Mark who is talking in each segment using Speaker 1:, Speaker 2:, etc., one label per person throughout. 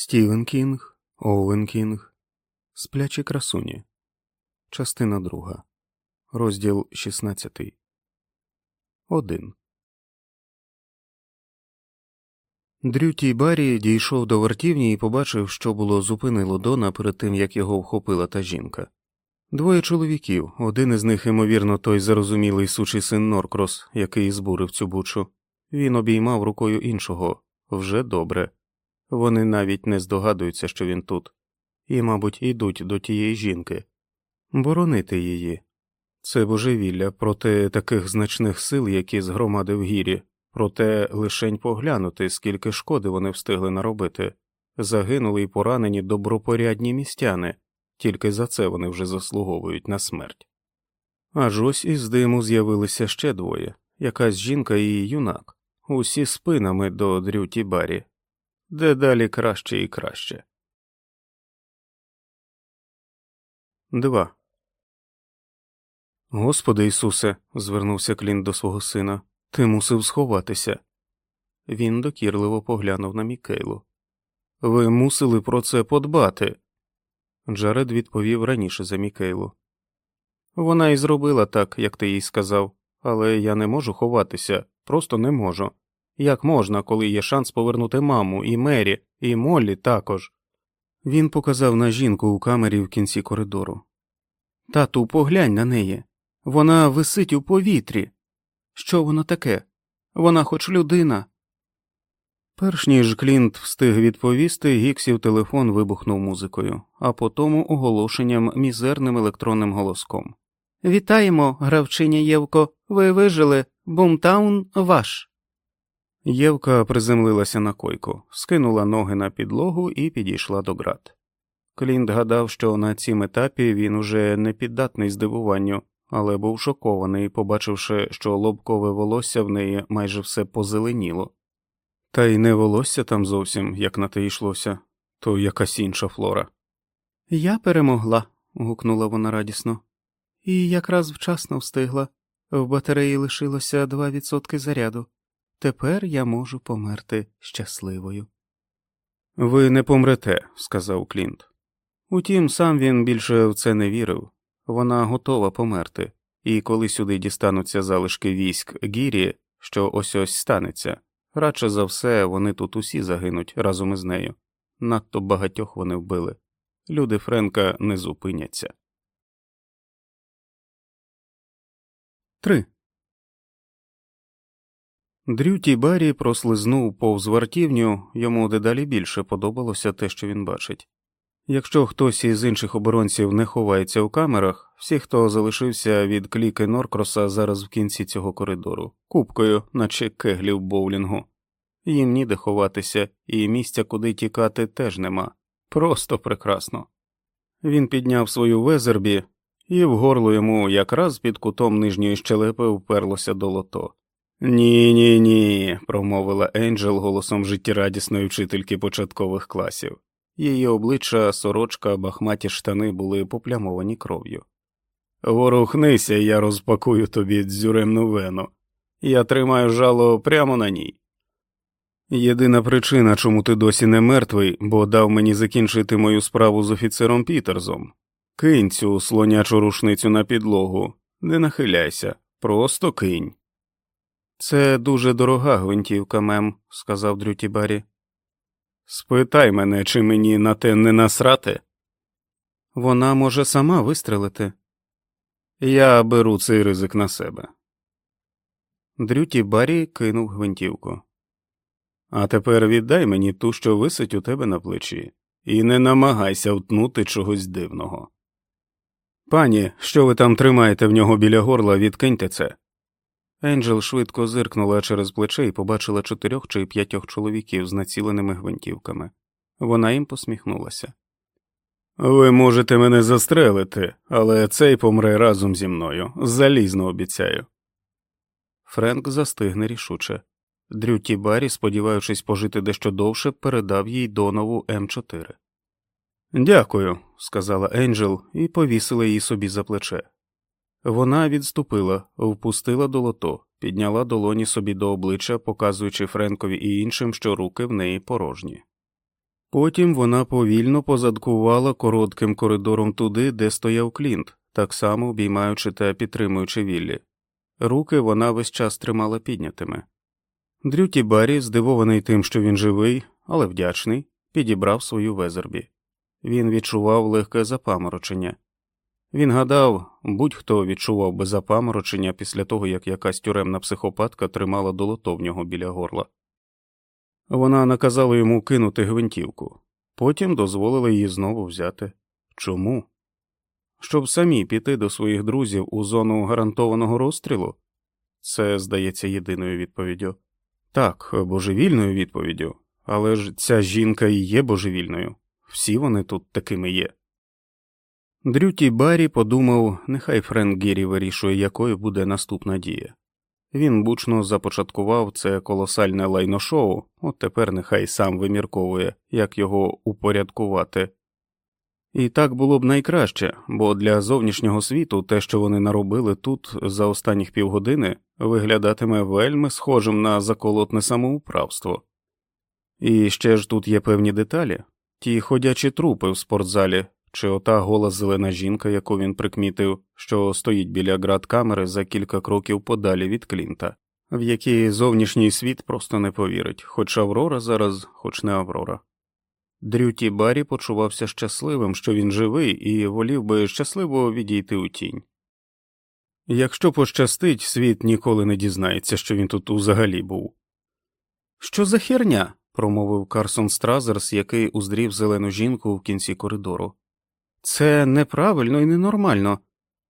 Speaker 1: Стівен Кінг, Оуен Кінг, Сплячі красуні. Частина друга. Розділ 16. 1. Дрю Ті Баррі дійшов до вартівні і побачив, що було зупинило Дона перед тим, як його вхопила та жінка. Двоє чоловіків, один із них, ймовірно, той зарозумілий сучий син Норкрос, який збурив цю бучу. Він обіймав рукою іншого вже добре. Вони навіть не здогадуються, що він тут, і, мабуть, йдуть до тієї жінки, боронити її. Це божевілля проти таких значних сил, які згромадив гірі, проте лишень поглянути, скільки шкоди вони встигли наробити. Загинули й поранені добропорядні містяни, тільки за це вони вже заслуговують на смерть. Аж ось із диму з'явилися ще двоє. Якась жінка і юнак, усі спинами до дрюті барі, дедалі краще і краще. 2. Господи Ісусе, звернувся Клін до свого сина, ти мусив сховатися. Він докірливо поглянув на Мікейлу. Ви мусили про це подбати. Джаред відповів раніше за Мікейлу. Вона і зробила так, як ти їй сказав, але я не можу ховатися, просто не можу. Як можна, коли є шанс повернути маму, і Мері, і Моллі також. Він показав на жінку у камері в кінці коридору. Тату, поглянь на неї. Вона висить у повітрі. Що воно таке? Вона хоч людина. Перш ніж Клінт встиг відповісти, Гіксів телефон вибухнув музикою, а потому оголошенням мізерним електронним голоском. Вітаємо, гравчиня Євко. Ви вижили. Бумтаун ваш. Євка приземлилася на койку, скинула ноги на підлогу і підійшла до град. Клінт гадав, що на цім етапі він уже не піддатний здивуванню, але був шокований, побачивши, що лобкове волосся в неї майже все позеленіло. Та й не волосся там зовсім, як на те йшлося, то якась інша флора. Я перемогла. гукнула вона радісно, і якраз вчасно встигла. В батареї лишилося два відсотки заряду. Тепер я можу померти щасливою. Ви не помрете, сказав Клінт. Утім, сам він більше в це не вірив. Вона готова померти, і коли сюди дістануться залишки військ Гірі, що ось ось станеться, радше за все вони тут усі загинуть разом із нею. Надто багатьох вони вбили. Люди Френка не зупиняться. 3. Дрюті Баррі прослизнув повз вартівню, йому дедалі більше подобалося те, що він бачить. Якщо хтось із інших оборонців не ховається у камерах, всі, хто залишився від кліки Норкроса зараз в кінці цього коридору, купкою, наче кеглі в боулінгу. Їм ніде ховатися, і місця, куди тікати, теж нема. Просто прекрасно. Він підняв свою везербі, і в горло йому якраз під кутом нижньої щелепи вперлося долото. Ні, ні, ні, промовила Енджел голосом життєрадісної вчительки початкових класів. Її обличчя, сорочка, бахматі штани були поплямовані кров'ю. Ворухнися, я розпакую тобі дзюремну вену. Я тримаю жало прямо на ній. Єдина причина, чому ти досі не мертвий, бо дав мені закінчити мою справу з офіцером Пітерзом. Кинь цю слонячу рушницю на підлогу, не нахиляйся, просто кинь. Це дуже дорога гвинтівка, мем, сказав Дрюті Баррі. Спитай мене, чи мені на те не насрати. Вона може сама вистрелити. Я беру цей ризик на себе. Дрюті Баррі кинув гвинтівку. А тепер віддай мені ту, що висить у тебе на плечі, і не намагайся втнути чогось дивного. Пані, що ви там тримаєте в нього біля горла, відкиньте це. Енджел швидко зиркнула через плече і побачила чотирьох чи п'ятьох чоловіків з націленими гвинтівками. Вона їм посміхнулася. Ви можете мене застрелити, але цей помре разом зі мною. Залізно обіцяю. Френк застигне рішуче. Дрюті Баррі, сподіваючись пожити дещо довше, передав їй донову М4. Дякую, сказала Енджел і повісила її собі за плече. Вона відступила, впустила долото, підняла долоні собі до обличчя, показуючи Френкові і іншим, що руки в неї порожні. Потім вона повільно позадкувала коротким коридором туди, де стояв Клінт, так само обіймаючи та підтримуючи Віллі. Руки вона весь час тримала піднятими. Дрюті Баррі, здивований тим, що він живий, але вдячний, підібрав свою везербі. Він відчував легке запаморочення. Він гадав, будь-хто відчував би запаморочення після того, як якась тюремна психопатка тримала долото в нього біля горла. Вона наказала йому кинути гвинтівку, потім дозволила її знову взяти. Чому? Щоб самі піти до своїх друзів у зону гарантованого розстрілу? Це здається єдиною відповіддю. Так, божевільною відповіддю, але ж ця жінка і є божевільною, всі вони тут такими є. Дрюті Баррі подумав, нехай Френк Гірі вирішує, якою буде наступна дія. Він бучно започаткував це колосальне лайношоу, от тепер нехай сам вимірковує, як його упорядкувати. І так було б найкраще, бо для зовнішнього світу те, що вони наробили тут за останніх півгодини, виглядатиме вельми схожим на заколотне самоуправство. І ще ж тут є певні деталі ті ходячі трупи в спортзалі, чи ота гола зелена жінка, яку він прикмітив, що стоїть біля град камери за кілька кроків подалі від Клінта, в якій зовнішній світ просто не повірить, хоч Аврора зараз, хоч не Аврора. Дрюті Баррі почувався щасливим, що він живий, і волів би щасливо відійти у тінь. Якщо пощастить, світ ніколи не дізнається, що він тут взагалі був. Що за херня? промовив Карсон Стразерс, який уздрів зелену жінку в кінці коридору. Це неправильно і ненормально.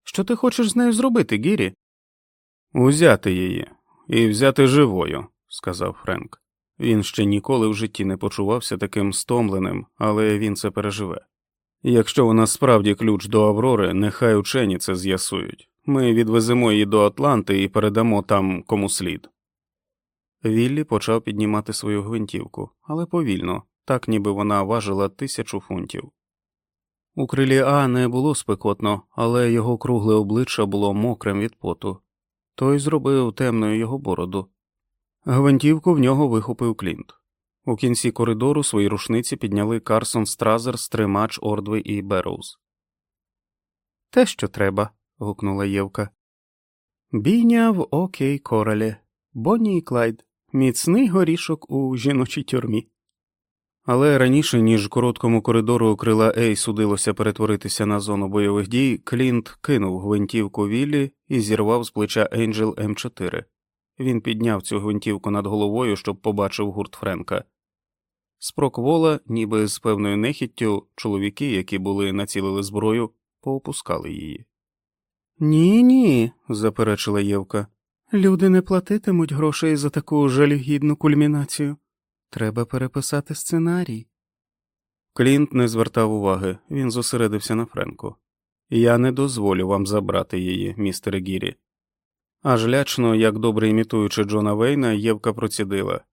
Speaker 1: Що ти хочеш з нею зробити, Гірі? Узяти її і взяти живою, сказав Френк. Він ще ніколи в житті не почувався таким стомленим, але він це переживе. Якщо вона справді ключ до Аврори, нехай учені це з'ясують. Ми відвеземо її до Атланти і передамо там кому слід. Віллі почав піднімати свою гвинтівку, але повільно, так ніби вона важила тисячу фунтів. У крилі А не було спекотно, але його кругле обличчя було мокрим від поту. Той зробив темною його бороду. Гвинтівку в нього вихопив Клінт. У кінці коридору свої рушниці підняли Карсон Стразер, Стримач, Ордвей і Берроуз. Те, що треба. гукнула Євка. Бійня в окей королі, Бонні і Клайд, міцний горішок у жіночій тюрмі. Але раніше, ніж короткому коридору крила Ей судилося перетворитися на зону бойових дій, Клінт кинув гвинтівку Віллі і зірвав з плеча Енджел М4. Він підняв цю гвинтівку над головою, щоб побачив гурт Френка. З проквола, ніби з певною нехіттю, чоловіки, які були націлили зброю, поопускали її. Ні, ні, заперечила Євка. Люди не платитимуть грошей за таку жалюгідну кульмінацію. Треба переписати сценарій. Клінт не звертав уваги, він зосередився на Френку. Я не дозволю вам забрати її, містере Гірі. Аж лячно, як добре імітуючи Джона Вейна, Євка процідила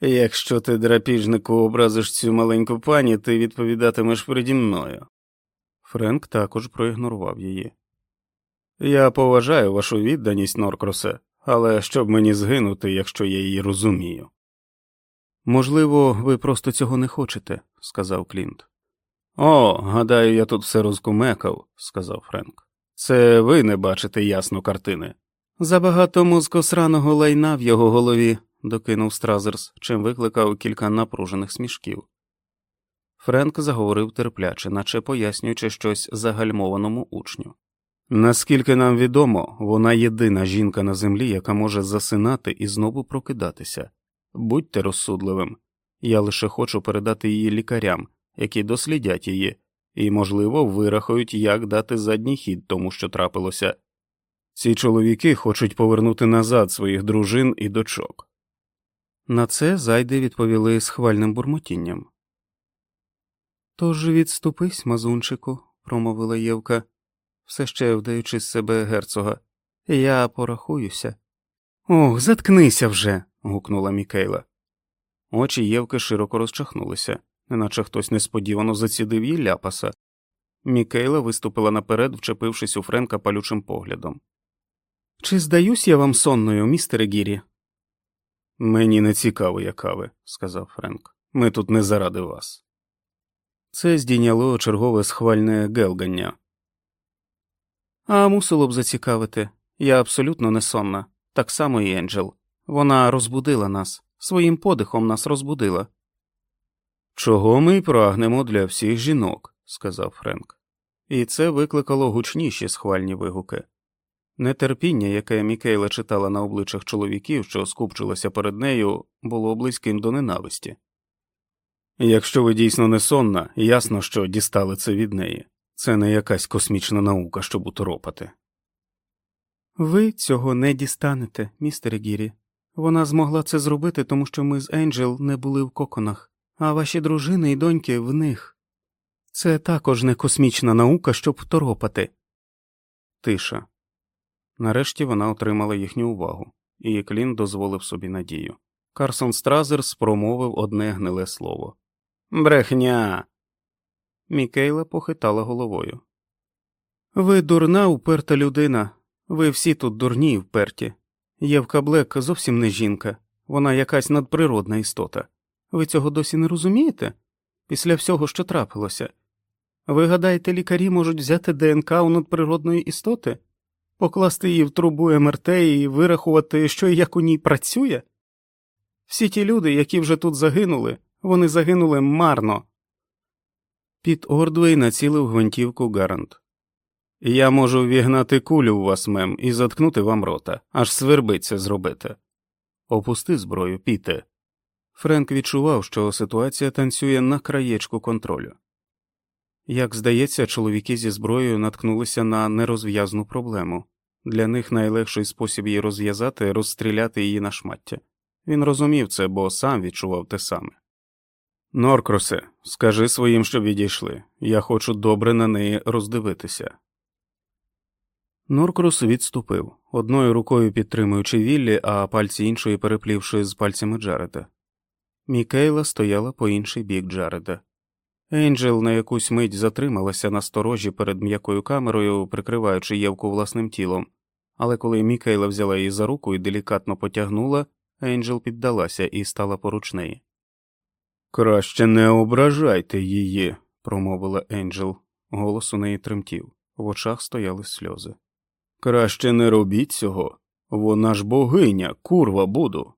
Speaker 1: Якщо ти, драпіжнику, образиш цю маленьку пані, ти відповідатимеш переді мною. Френк також проігнорував її. Я поважаю вашу відданість, Норкросе, але щоб мені згинути, якщо я її розумію. Можливо, ви просто цього не хочете, сказав Клінт. О, гадаю, я тут все розкумекав, сказав Френк. Це ви не бачите ясно картини. Забагато мозкосраного лайна в його голові, докинув Стразерс, чим викликав кілька напружених смішків. Френк заговорив терпляче, наче пояснюючи щось загальмованому учню. Наскільки нам відомо, вона єдина жінка на землі, яка може засинати і знову прокидатися. Будьте розсудливим, я лише хочу передати її лікарям, які дослідять її, і, можливо, вирахують, як дати задній хід тому, що трапилося. Ці чоловіки хочуть повернути назад своїх дружин і дочок. На це зайди відповіли схвальним бурмотінням. Тож відступись, мазунчику, промовила Євка, все ще вдаючи з себе герцога. Я порахуюся. Ох, заткнися вже. Гукнула Мікейла. Очі Євки широко розчахнулися, неначе хтось несподівано зацідив їй ляпаса. Мікейла виступила наперед, вчепившись у Френка палючим поглядом. Чи здаюсь я вам сонною, містере Гірі? Мені не цікаво, яка ви, сказав Френк. Ми тут не заради вас. Це здійняло чергове схвальне гелгання. А мусило б зацікавити. Я абсолютно не сонна, так само і Енджел. Вона розбудила нас, своїм подихом нас розбудила. Чого ми й прагнемо для всіх жінок, сказав Френк, і це викликало гучніші схвальні вигуки. Нетерпіння, яке Мікейла читала на обличчях чоловіків, що скупчилося перед нею, було близьким до ненависті. Якщо ви дійсно не сонна, ясно, що дістали це від неї. Це не якась космічна наука, щоб уторопати. Ви цього не дістанете, містере Гірі. Вона змогла це зробити, тому що ми з Енджел не були в коконах, а ваші дружини і доньки в них. Це також не космічна наука, щоб второпати. Тиша. Нарешті вона отримала їхню увагу, і Клін дозволив собі надію. Карсон Стразерс промовив одне гниле слово Брехня. Мікейла похитала головою. Ви дурна, уперта людина. Ви всі тут дурні і вперті. Євка Блек зовсім не жінка, вона якась надприродна істота. Ви цього досі не розумієте? Після всього, що трапилося. Ви гадаєте, лікарі можуть взяти ДНК у надприродної істоти, покласти її в трубу МРТ і вирахувати, що і як у ній працює? Всі ті люди, які вже тут загинули, вони загинули марно. Під Ордвей націлив гвинтівку Гарант. Я можу вігнати кулю у вас, мем, і заткнути вам рота, аж свербиться зробити. Опусти зброю, піте. Френк відчував, що ситуація танцює на краєчку контролю. Як здається, чоловіки зі зброєю наткнулися на нерозв'язну проблему для них найлегший спосіб її розв'язати розстріляти її на шмаття. Він розумів це, бо сам відчував те саме. Норкросе, скажи своїм, щоб відійшли. Я хочу добре на неї роздивитися. Норкрос відступив, одною рукою підтримуючи Віллі, а пальці іншої переплівши з пальцями Джареда. Мікейла стояла по інший бік Джареда. Енджел на якусь мить затрималася на сторожі перед м'якою камерою, прикриваючи Євку власним тілом, але коли Мікейла взяла її за руку і делікатно потягнула, Енджел піддалася і стала поруч неї. Краще не ображайте її, промовила Енджел. Голос у неї тремтів, в очах стояли сльози. Краще не робіть цього. Вона ж богиня, курва буду.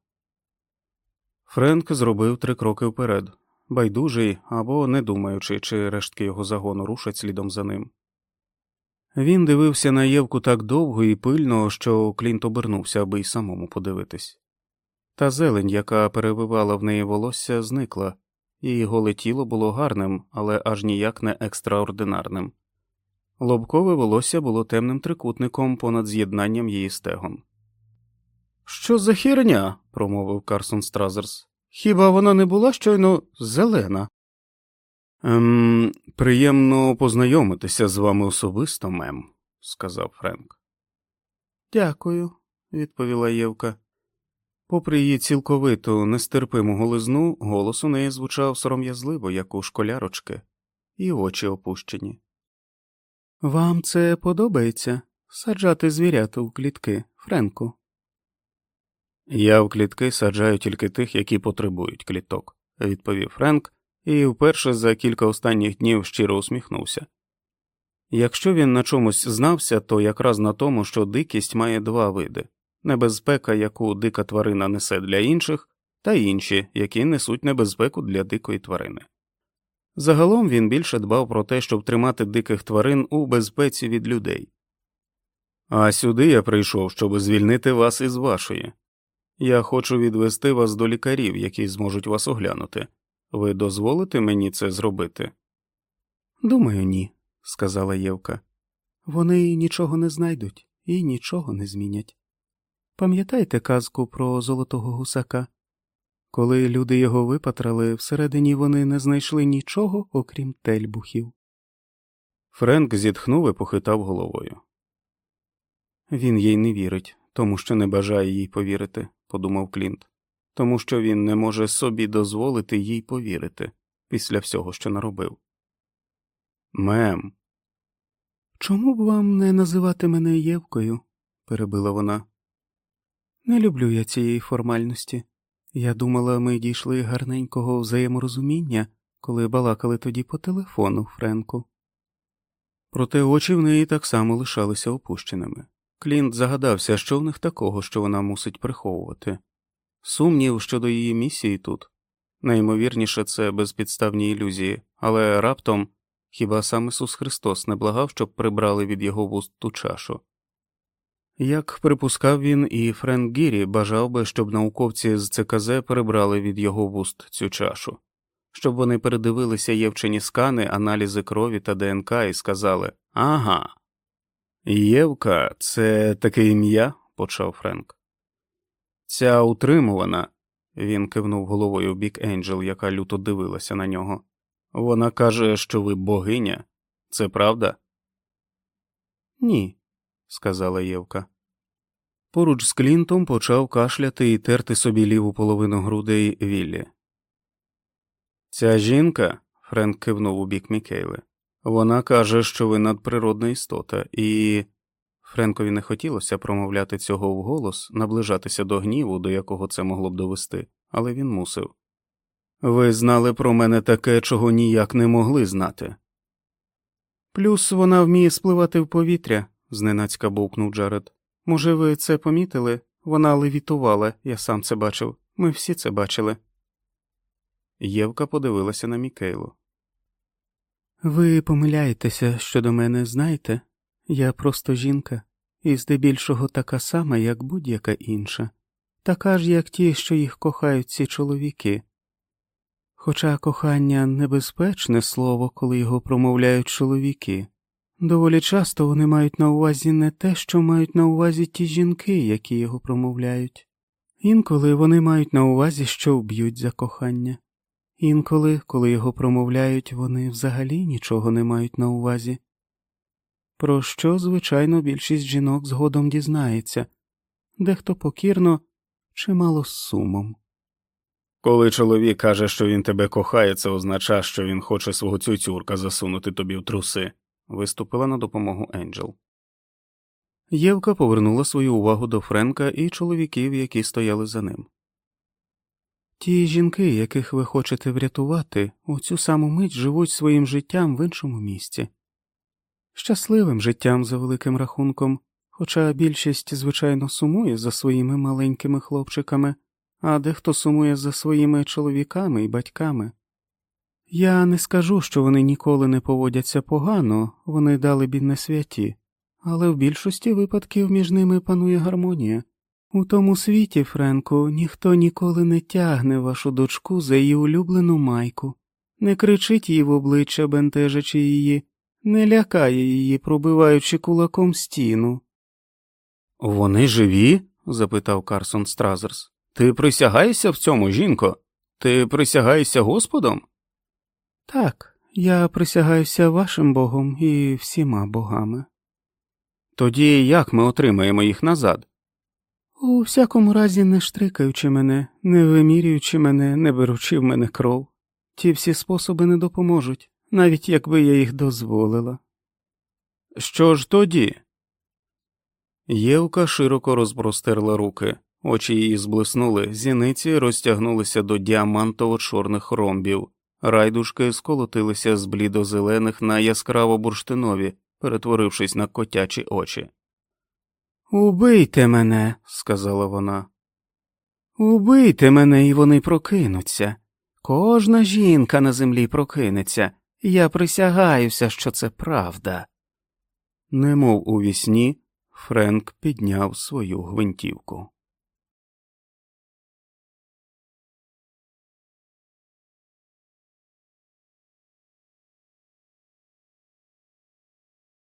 Speaker 1: Френк зробив три кроки вперед, байдужий або не думаючи, чи рештки його загону рушать слідом за ним. Він дивився на Євку так довго і пильно, що Клінт обернувся, аби й самому подивитись. Та зелень, яка перевивала в неї волосся, зникла, її голе тіло було гарним, але аж ніяк не екстраординарним. Лобкове волосся було темним трикутником понад з'єднанням її стегон. Що за херня? промовив Карсон Стразерс. Хіба вона не була щойно зелена? Ем, Приємно познайомитися з вами особисто, мем, сказав Френк. Дякую, відповіла Євка. Попри її цілковиту нестерпиму голизну, голос у неї звучав сором'язливо, як у школярочки, і очі опущені. Вам це подобається саджати звірята у клітки, Френку? Я в клітки саджаю тільки тих, які потребують кліток, відповів Френк, і вперше за кілька останніх днів щиро усміхнувся. Якщо він на чомусь знався, то якраз на тому, що дикість має два види небезпека, яку дика тварина несе для інших, та інші, які несуть небезпеку для дикої тварини. Загалом він більше дбав про те, щоб тримати диких тварин у безпеці від людей. А сюди я прийшов, щоб звільнити вас із вашої. Я хочу відвести вас до лікарів, які зможуть вас оглянути. Ви дозволите мені це зробити? Думаю, ні, сказала Євка. Вони нічого не знайдуть і нічого не змінять. Пам'ятаєте казку про золотого гусака? Коли люди його випатрали, всередині вони не знайшли нічого, окрім тельбухів. Френк зітхнув і похитав головою. Він їй не вірить, тому що не бажає їй повірити, подумав Клінт, тому що він не може собі дозволити їй повірити після всього, що наробив. Мем. Чому б вам не називати мене Євкою? перебила вона. Не люблю я цієї формальності. Я думала, ми дійшли гарненького взаєморозуміння, коли балакали тоді по телефону, Френку. Проте очі в неї так само лишалися опущеними. Клінт загадався, що в них такого, що вона мусить приховувати. Сумнів щодо її місії тут. Найімовірніше, це безпідставні ілюзії, але раптом хіба сам Ісус Христос не благав, щоб прибрали від його вуст ту чашу. Як припускав він, і Френк Гірі бажав би, щоб науковці з ЦКЗ прибрали від його вуст цю чашу, щоб вони передивилися євчені скани, аналізи крові та ДНК і сказали Ага. Євка, це таке ім'я, почав Френк. Ця утримувана, він кивнув головою в бік Енджел, яка люто дивилася на нього. Вона каже, що ви богиня. Це правда? Ні, сказала Євка. Поруч з Клінтом почав кашляти і терти собі ліву половину грудей Віллі. Ця жінка, Френк кивнув у бік Мікейли, вона каже, що ви надприродна істота, і. Френкові не хотілося промовляти цього вголос, наближатися до гніву, до якого це могло б довести, але він мусив. Ви знали про мене таке, чого ніяк не могли знати. Плюс вона вміє спливати в повітря, зненацька бовкнув Джаред. Може, ви це помітили? Вона левітувала, я сам це бачив. Ми всі це бачили. Євка подивилася на Мікейлу. Ви помиляєтеся щодо мене, знаєте? Я просто жінка, і здебільшого така сама, як будь-яка інша, така ж, як ті, що їх кохають ці чоловіки. Хоча кохання небезпечне слово, коли його промовляють чоловіки, доволі часто вони мають на увазі не те, що мають на увазі ті жінки, які його промовляють, інколи вони мають на увазі, що вб'ють за кохання, інколи, коли його промовляють, вони взагалі нічого не мають на увазі. Про що, звичайно, більшість жінок згодом дізнається, дехто покірно, чимало з сумом. Коли чоловік каже, що він тебе кохає, це означає, що він хоче свого цюцюрка засунути тобі в труси, виступила на допомогу Енджел. Євка повернула свою увагу до Френка і чоловіків, які стояли за ним. Ті жінки, яких ви хочете врятувати, у цю саму мить живуть своїм життям в іншому місці, щасливим життям за великим рахунком, хоча більшість, звичайно, сумує за своїми маленькими хлопчиками а дехто сумує за своїми чоловіками і батьками. Я не скажу, що вони ніколи не поводяться погано, вони дали б не святі, але в більшості випадків між ними панує гармонія. У тому світі, Френку, ніхто ніколи не тягне вашу дочку за її улюблену майку, не кричить їй в обличчя, бентежачи її, не лякає її, пробиваючи кулаком стіну. Вони живі? запитав Карсон Стразерс. Ти присягаєшся в цьому, жінко? Ти присягаєшся Господом? Так, я присягаюся вашим богом і всіма богами. Тоді як ми отримаємо їх назад? У всякому разі, не штрикаючи мене, не вимірюючи мене, не беручи в мене кров. Ті всі способи не допоможуть, навіть якби я їх дозволила. Що ж тоді? Євка широко розпростерла руки. Очі її зблиснули, зіниці розтягнулися до діамантово чорних ромбів, райдушки сколотилися з блідозелених на яскраво бурштинові, перетворившись на котячі очі. Убийте мене, сказала вона. Убийте мене, і вони прокинуться. Кожна жінка на землі прокинеться, я присягаюся, що це правда. Немов у вісні, Френк підняв свою гвинтівку.